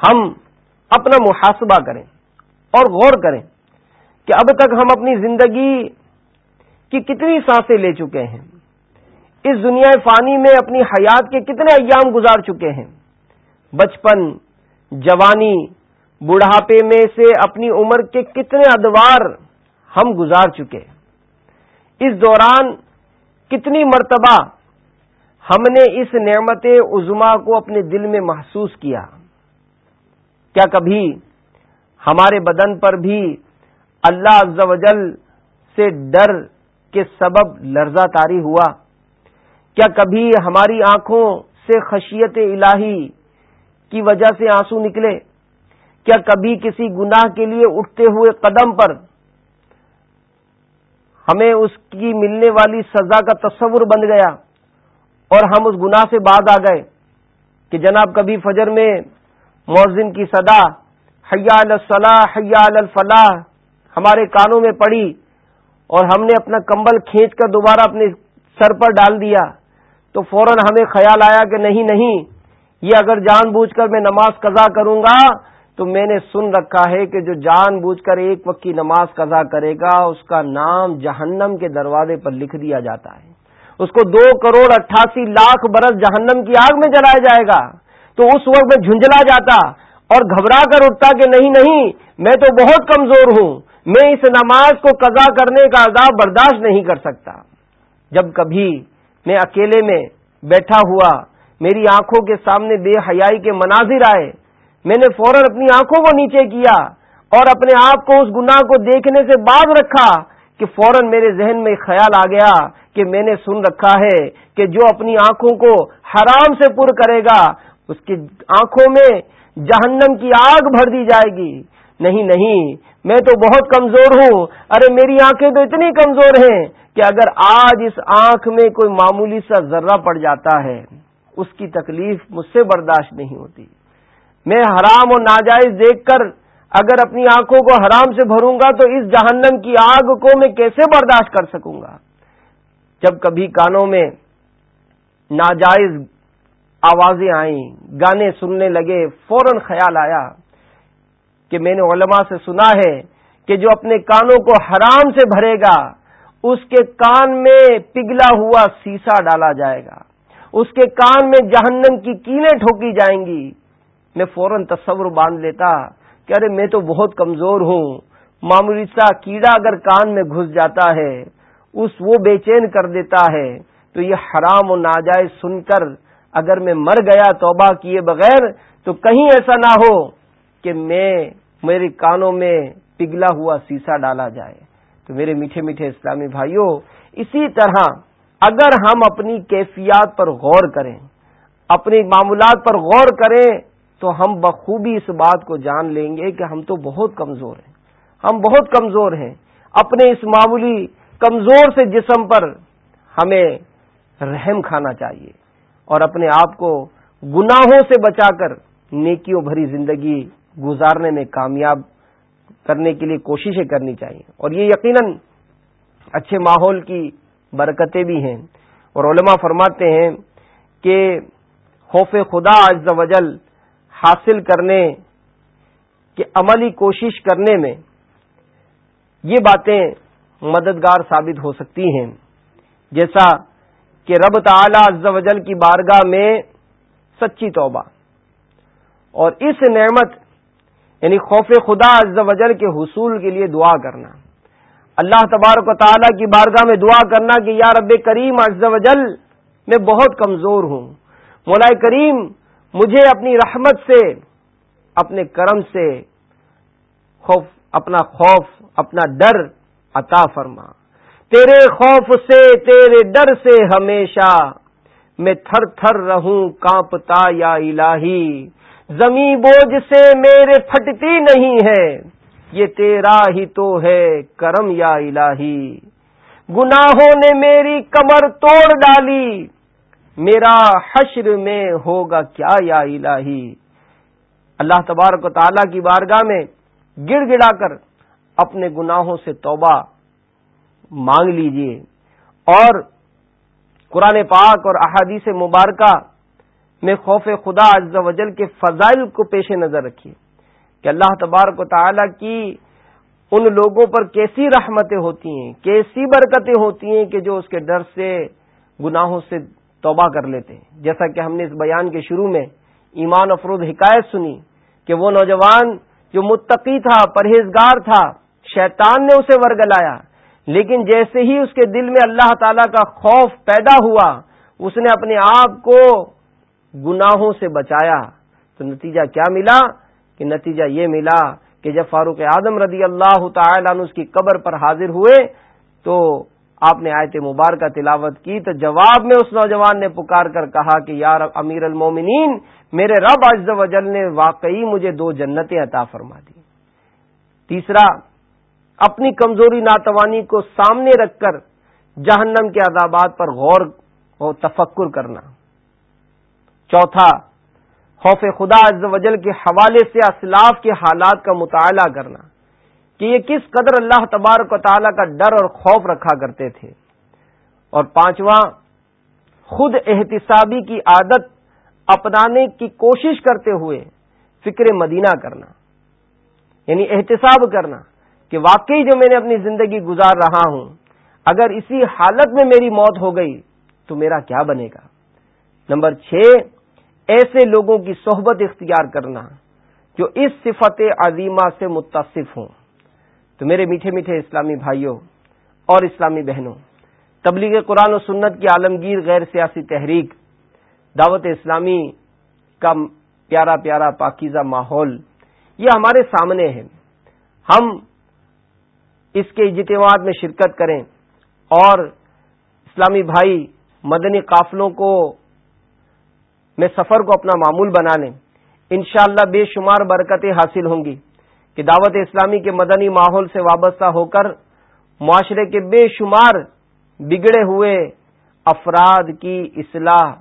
ہم اپنا محاسبہ کریں اور غور کریں کہ اب تک ہم اپنی زندگی کی کتنی سانسیں لے چکے ہیں۔ اس دنیا فانی میں اپنی حیات کے کتنے ایام گزار چکے ہیں۔ بچپن، جوانی، بڑھاپے میں سے اپنی عمر کے کتنے ادوار ہم گزار چکے۔ اس دوران کتنی مرتبہ ہم نے اس نعمت عظما کو اپنے دل میں محسوس کیا۔ کیا کبھی ہمارے بدن پر بھی اللہ عز و جل سے ڈر کے سبب لرزہ تاری ہوا۔ کیا کبھی ہماری آنکھوں سے خشیت الہی کی وجہ سے آنسو نکلے؟ کیا کبھی کسی گناہ کے لیے اٹھتے ہوئے قدم پر ہمیں اس کی ملنے والی سزا کا تصور بن گیا اور ہم اس گناہ سے بعد آ گئے کہ جناب کبھی فجر میں مؤذن کی صدا، حیا الصلاح، حیا الفلاح ہمارے کانوں میں پڑی۔ اور ہم نے اپنا کمبل کھینچ کر دوبارہ اپنے سر پر ڈال دیا تو فوراً ہمیں خیال آیا کہ نہیں نہیں، یہ اگر جان بوجھ کر میں نماز قضا کروں گا تو میں نے سن رکھا ہے کہ جو جان بوجھ کر ایک وقت کی نماز قضا کرے گا، اس کا نام جہنم کے دروازے پر لکھ دیا جاتا ہے۔ اس کو دو کروڑ اٹھاسی لاکھ برس جہنم کی آگ میں جلایا جائے گا۔ تو اس وقت میں جھنجلا جاتا اور گھبرا کر اٹھتا کہ نہیں نہیں، میں تو بہت کمزور ہوں۔ میں اس نماز کو قضا کرنے کا عذاب برداشت نہیں کر سکتا۔ جب کبھی میں اکیلے میں بیٹھا ہوا، میری آنکھوں کے سامنے بے حیائی کے مناظر آئے، میں نے فوراً اپنی آنکھوں کو نیچے کیا اور اپنے آپ کو اس گناہ کو دیکھنے سے بعد رکھا کہ فوراً میرے ذہن میں خیال آ گیا کہ میں نے سن رکھا ہے کہ جو اپنی آنکھوں کو حرام سے پر کرے گا، اس کی آنکھوں میں جہنم کی آگ بھر دی جائے گی۔ نہیں نہیں، میں تو بہت کمزور ہوں۔ ارے میری آنکھیں تو اتنی کمزور ہیں کہ اگر آج اس آنکھ میں کوئی معمولی سا ذرہ پڑ جاتا ہے، اس کی تکلیف مجھ سے برداشت نہیں ہوتی۔ میں حرام اور ناجائز دیکھ کر اگر اپنی آنکھوں کو حرام سے بھروں گا تو اس جہنم کی آگ کو میں کیسے برداشت کر سکوں گا؟ جب کبھی کانوں میں ناجائز آوازیں آئیں، گانے سننے لگے، فوراً خیال آیا۔ کہ میں نے علماء سے سنا ہے کہ جو اپنے کانوں کو حرام سے بھرے گا، اس کے کان میں پگھلا ہوا سیسا ڈالا جائے گا۔ اس کے کان میں جہنم کی کیلیں ٹھوکی جائیں گی۔ میں فوراً تصور باندھ لیتا کہ ارے میں تو بہت کمزور ہوں۔ معمولی سا کیڑا اگر کان میں گھس جاتا ہے، اس وہ بے چین کر دیتا ہے۔ تو یہ حرام و ناجائز سن کر اگر میں مر گیا توبہ کیے بغیر تو کہیں ایسا نہ ہو کہ میں میرے کانوں میں پگھلا ہوا سیسا ڈالا جائے۔ تو میرے میٹھے میٹھے اسلامی بھائیوں اسی طرح اگر ہم اپنی کیفیات پر غور کریں، اپنی معمولات پر غور کریں، تو ہم بخوبی اس بات کو جان لیں گے کہ ہم تو بہت کمزور ہیں۔ ہم بہت کمزور ہیں۔ اپنے اس معمولی کمزور سے جسم پر ہمیں رحم کھانا چاہیے اور اپنے آپ کو گناہوں سے بچا کر نیکیوں بھری زندگی گزارنے میں کامیاب کرنے کے لیے کوششیں کرنی چاہیے۔ اور یہ یقیناً اچھے ماحول کی برکتیں بھی ہیں۔ اور علماء فرماتے ہیں کہ خوف خدا اجز وجل حاصل کرنے کی عملی کوشش کرنے میں یہ باتیں مددگار ثابت ہو سکتی ہیں۔ جیسا کہ رب تعلی عز و جل کی بارگاہ میں سچی توبہ اور اس نعمت یعنی خوف خدا عز و جل کے حصول کے لیے دعا کرنا۔ اللہ تبارک و تعالیٰ کی بارگاہ میں دعا کرنا کہ یا رب کریم عز و جل میں بہت کمزور ہوں۔ مولا کریم مجھے اپنی رحمت سے، اپنے کرم سے خوف، اپنا خوف، اپنا ڈر عطا فرما۔ تیرے خوف سے، تیرے ڈر سے ہمیشہ میں تھر تھر رہوں، کانپتا یا الہی۔ زمیں بوجھ سے میرے پھٹتی نہیں ہے۔ یہ تیرا ہی تو ہے کرم یا الہی۔ گناہوں نے میری کمر توڑ ڈالی۔ میرا حشر میں ہوگا کیا یا الہی۔ اللہ تبارک و تعالی کی بارگاہ میں گڑ گڑا کر اپنے گناہوں سے توبہ مانگ لیجیے۔ اور قرآن پاک اور احادیث مبارکہ میں خوف خدا عز و جل کے فضائل کو پیش نظر رکھیے کہ اللہ تبارک و تعالی کی ان لوگوں پر کیسی رحمتیں ہوتی ہیں، کیسی برکتیں ہوتی ہیں کہ جو اس کے ڈر سے، گناہوں سے توبہ کر لیتے ہیں۔ جیسا کہ ہم نے اس بیان کے شروع میں ایمان افرود حکایت سنی کہ وہ نوجوان جو متقی تھا، پرہیزگار تھا، شیطان نے اسے ورگلایا۔ لیکن جیسے ہی اس کے دل میں اللہ تعالی کا خوف پیدا ہوا، اس نے اپنے آپ کو گناہوں سے بچایا تو نتیجہ کیا ملا؟ کہ نتیجہ یہ ملا کہ جب فاروق اعظم رضی اللہ تعالیٰ اس کی قبر پر حاضر ہوئے تو آپ نے آیت مبارکہ تلاوت کی تو جواب میں اس نوجوان نے پکار کر کہا کہ یار امیر المومنین، میرے رب عز و جل نے واقعی مجھے دو جنتیں عطا فرما دی۔ تیسرا، اپنی کمزوری ناتوانی کو سامنے رکھ کر جہنم کے عذابات پر غور و تفکر کرنا۔ چوتھا، خوف خدا عز و جل کے حوالے سے اسلاف کے حالات کا مطالعہ کرنا، کہ یہ کس قدر اللہ تبارک و تعالیٰ کا ڈر اور خوف رکھا کرتے تھے۔ اور پانچواں، خود احتسابی کی عادت اپنانے کی کوشش کرتے ہوئے فکر مدینہ کرنا یعنی احتساب کرنا، کہ واقعی جو میں نے اپنی زندگی گزار رہا ہوں، اگر اسی حالت میں میری موت ہو گئی تو میرا کیا بنے گا۔ نمبر چھ ایسے لوگوں کی صحبت اختیار کرنا جو اس صفت عظیمہ سے متصف ہوں۔ تو میرے میٹھے میٹھے اسلامی بھائیوں اور اسلامی بہنوں، تبلیغ قرآن و سنت کی عالمگیر غیر سیاسی تحریک، دعوت اسلامی کا پیارا پیارا پاکیزہ ماحول، یہ ہمارے سامنے ہے۔ ہم اس کے اجتماعات میں شرکت کریں اور اسلامی بھائی مدنی قافلوں کو میں سفر کو اپنا معمول بنا لیں۔ انشاءاللہ بے شمار برکتیں حاصل ہوں گی کہ دعوت اسلامی کے مدنی ماحول سے وابستہ ہو کر معاشرے کے بے شمار بگڑے ہوئے افراد کی اصلاح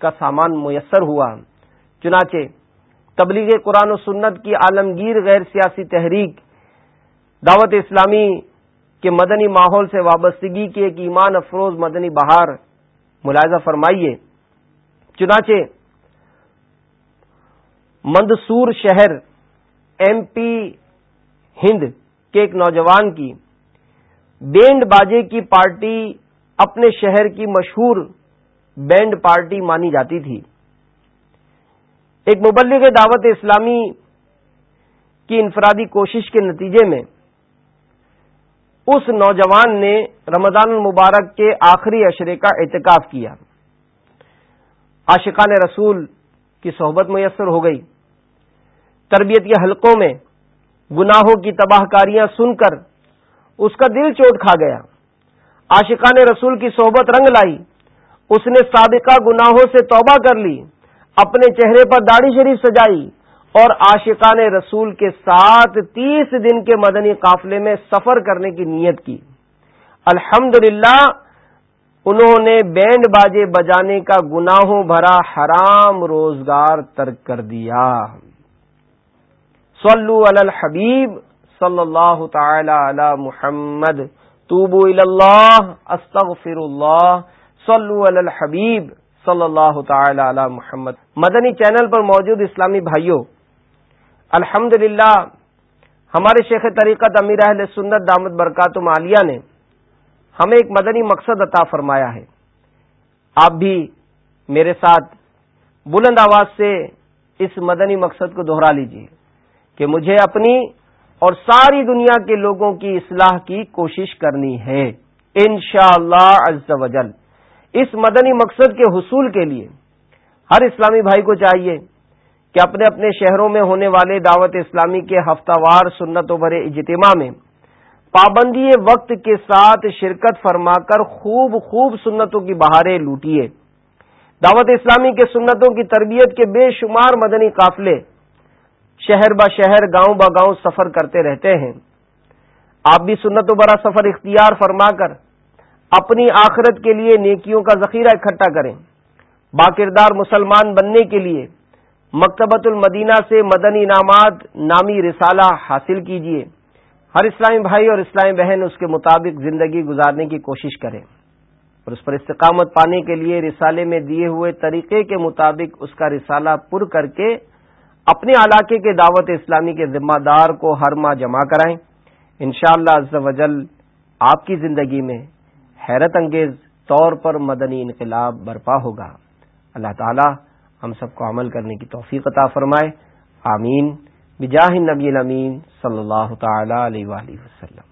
کا سامان میسر ہوا۔ چنانچہ تبلیغ قرآن و سنت کی عالمگیر غیر سیاسی تحریک، دعوت اسلامی کے مدنی ماحول سے وابستگی کی ایک ایمان افروز مدنی بہار، ملاحظہ فرمائیے۔ چنانچہ مندسور شہر ایم پی ہند کے ایک نوجوان کی بینڈ باجے کی پارٹی اپنے شہر کی مشہور بینڈ پارٹی مانی جاتی تھی۔ ایک مبلغ دعوت اسلامی کی انفرادی کوشش کے نتیجے میں اس نوجوان نے رمضان المبارک کے آخری اشرے کا اعتکاف کیا۔ عاشقان رسول کی صحبت میسر ہو گئی۔ تربیت کے حلقوں میں گناہوں کی تباہ کاریاں سن کر اس کا دل چوٹ کھا گیا۔ عاشقان رسول کی صحبت رنگ لائی۔ اس نے سابقہ گناہوں سے توبہ کر لی۔ اپنے چہرے پر داڑھی شریف سجائی۔ اور عاشقان رسول کے ساتھ تیس دن کے مدنی قافلے میں سفر کرنے کی نیت کی۔ الحمد انہوں نے بینڈ باجے بجانے کا گناہوں بھرا حرام روزگار ترک کر دیا۔ صلو علی الحبیب صلی اللہ تعالی علی محمد۔ توبو اللہ، استغفر اللہ۔ صلو علی الحبیب صلی اللہ تعالی علی محمد۔ مدنی چینل پر موجود اسلامی بھائیوں الحمد ہمارے شیخ طریقت امیر اہل سنت دامت برکات مالیہ نے ہمیں ایک مدنی مقصد عطا فرمایا ہے۔ آپ بھی میرے ساتھ بلند آواز سے اس مدنی مقصد کو دوہرا لیجیے کہ مجھے اپنی اور ساری دنیا کے لوگوں کی اصلاح کی کوشش کرنی ہے۔ ان شاء اللہ اس مدنی مقصد کے حصول کے لیے ہر اسلامی بھائی کو چاہیے کہ اپنے اپنے شہروں میں ہونے والے دعوت اسلامی کے ہفتہ وار سنت و بھرے اجتماع میں پابندی وقت کے ساتھ شرکت فرما کر خوب خوب سنتوں کی بہاریں لوٹیے۔ دعوت اسلامی کے سنتوں کی تربیت کے بے شمار مدنی قافلے شہر با شہر، گاؤں با گاؤں سفر کرتے رہتے ہیں۔ آپ بھی سنت و برا سفر اختیار فرما کر اپنی آخرت کے لیے نیکیوں کا ذخیرہ اکٹھا کریں۔ باکردار مسلمان بننے کے لیے مکتبت المدینہ سے مدنی انعامات، نامی رسالہ حاصل کیجیے۔ ہر اسلامی بھائی اور اسلامی بہن اس کے مطابق زندگی گزارنے کی کوشش کریں اور اس پر استقامت پانے کے لیے رسالے میں دیے ہوئے طریقے کے مطابق اس کا رسالہ پر کر کے اپنے علاقے کے دعوت اسلامی کے ذمہ دار کو ہر ماہ جمع کرائیں۔ انشاءاللہ شاء اللہ وجل آپ کی زندگی میں حیرت انگیز طور پر مدنی انقلاب برپا ہوگا۔ اللہ تعالی ہم سب کو عمل کرنے کی توفیق عطا فرمائے۔ آمین۔ بجاہ نبی الامین صلی اللہ تعالی علیہ وسلم.